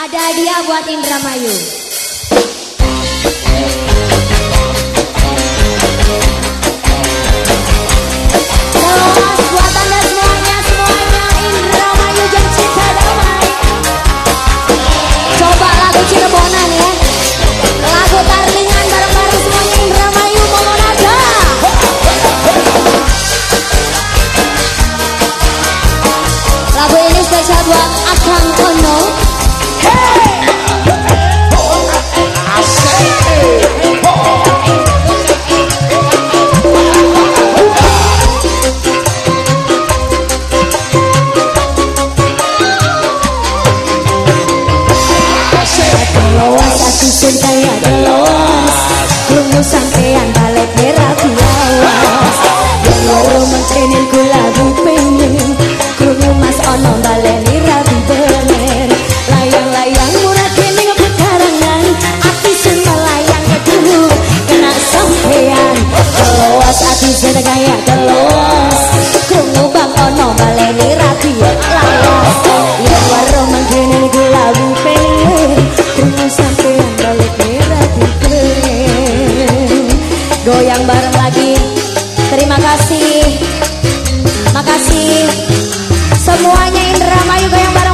Ada hadiah buat Indramayu. goyang bareng lagi. Terima kasih. Makasih. Semuanya Indra Mayu goyang bareng.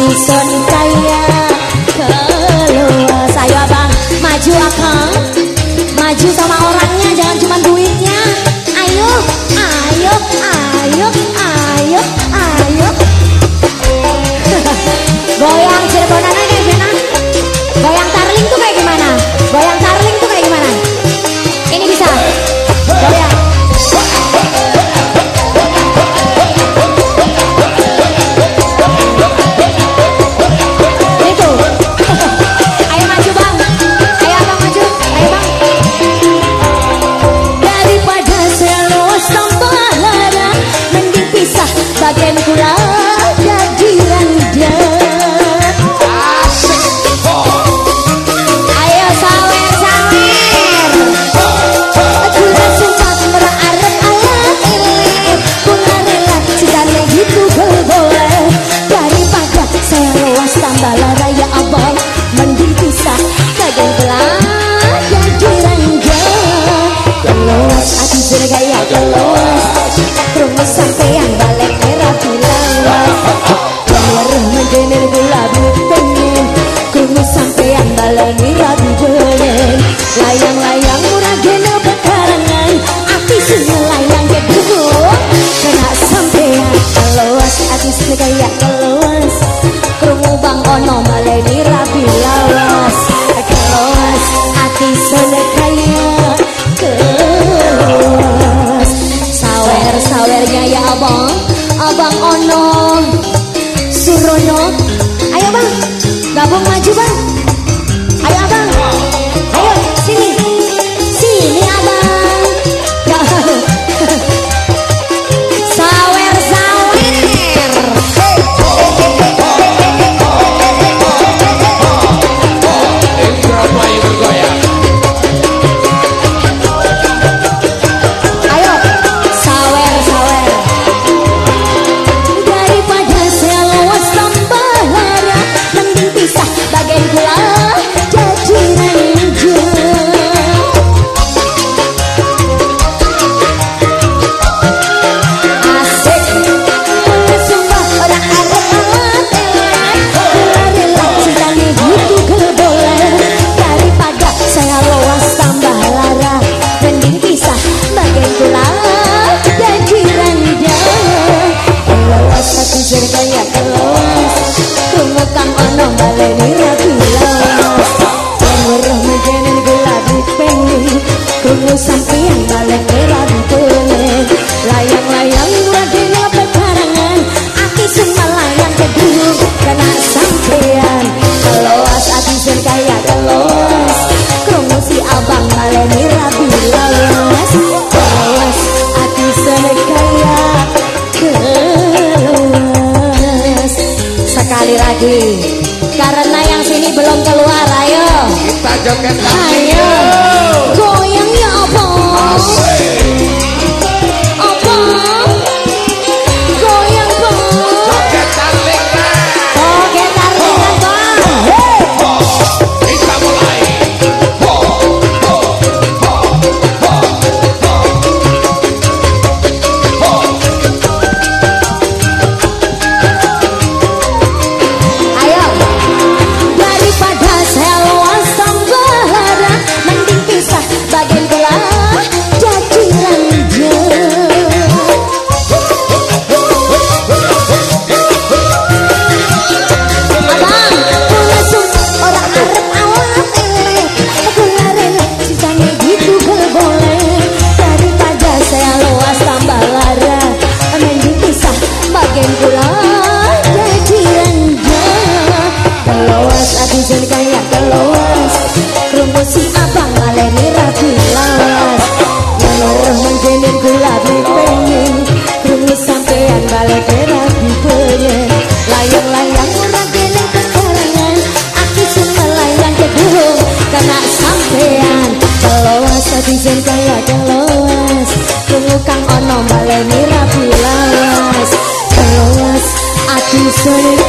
Ison kaya kasih sedaya keluas. Krungu bang ono balai dirabi lawas. Keluas hati sedaya keluas. Sawer-sawernya ya abang Abang ono. Surono. Ayo bang Gabung maju bang. lagi Karena yang sini belum keluar ayo. Kita joget lagi. Nombaleni rabulas Terus Aku sering